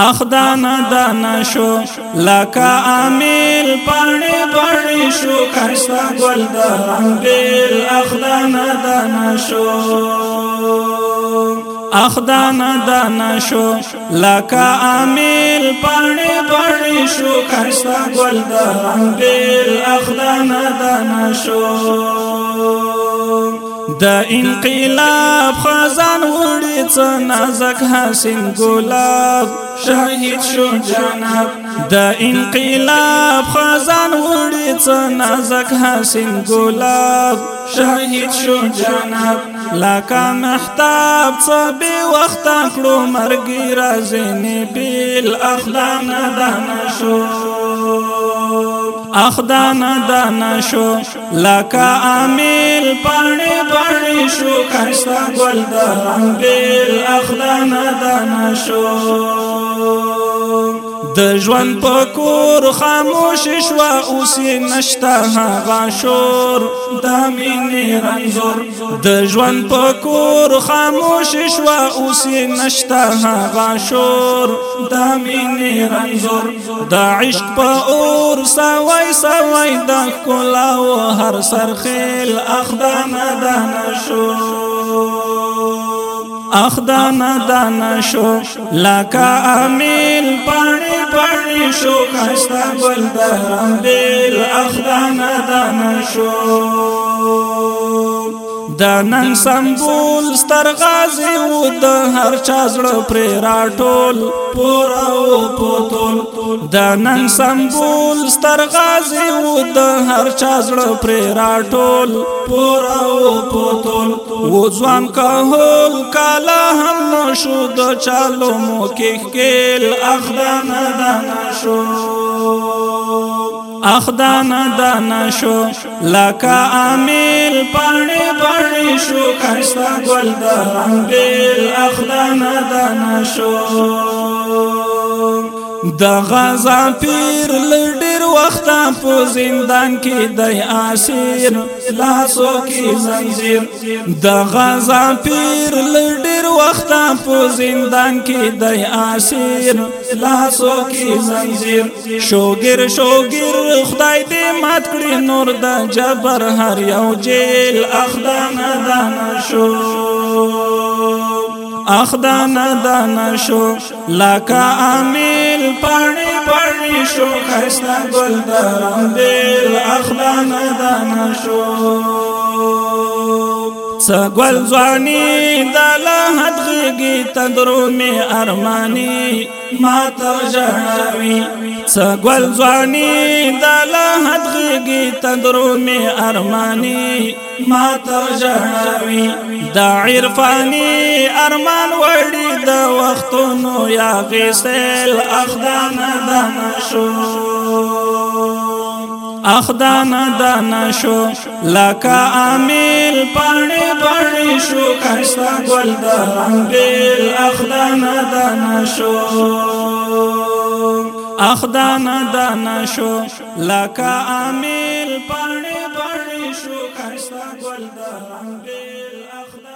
اخدان دانا شو لکا امیل پانی پانی شو خستا گل درم بیل اخدان دانا شو اخدان دانا شو لکا امیل پانی پانی شو خستا گل درم بیل اخدان دانا شو د انقلاب خزان وړي څ نازک حسین ګلاب شهید شو جناب د انقلاب خزان وړي څ نازک حسین ګلاب شهید شو جناب لکه محتاب څ به وخت کړو مرګ راځي نه بیل اخلاق نه دانه شو اخدانا دانا شو لکا عامل پانی پانی شو کشتا گل دا رنگ بیل اخدانا دانا شو د ژوند په کور خاموش شوا اوس نشتا هغه شور د مینې رنزور د ژوند په کور خاموش شوا اوس نشتا هغه شور د مینې رنزور د عشق په اور سوای سوای د کولا او هر سرخیل اخدانه دانه شو اخدانه دانه شو لکه امیل پانی استنبول دهران بیل اخدان دانا شو دا نن سمبول ستر غازی و د هر چا زړه پر راټول پور او پوتول دا نن سمبول ستر غازی و د هر چا زړه پر راټول پور او پوتول و ځوان کهول کالا هم نشو د چالو مو کې کېل اخدان نه نشو اخدان دانا شو لکا عامل پانی پانی شو کستا گل درم بیل اخدان دانا شو د غزا پیر لډیر وخت په زندان کې د اسیر لاسو کې زنجیر د غزا پیر لډیر وخت په زندان کې د اسیر لاسو کې زنجیر شوګر شوګر خدای دې مات کړی نور د جبر هر یو جیل اخدانه دانه شو اخدان دان شو لکا امیل پانی پانی شو خیستا گل درم بیل اخدان دان شو سګل ځواني د لحد غږی تندرو می ارمانی ما ترجموي سګل ځواني د لحد غږی تندرو می ارمانی ما ترجموي د عرفانی ارمان وړي د وختونو یا غسل اخدان د مشو اخدان د نشو لکه امین پاڼې پاڼې شو خستا ګل د رنگ اخدانه دانا شو اخدانه دانا شو لکه امیل پاڼې پاڼې شو خستا ګل د رنگ اخدانه